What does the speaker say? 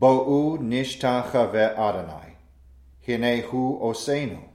Bo'u nishtacha ve'adonai. Adonai. Osenu.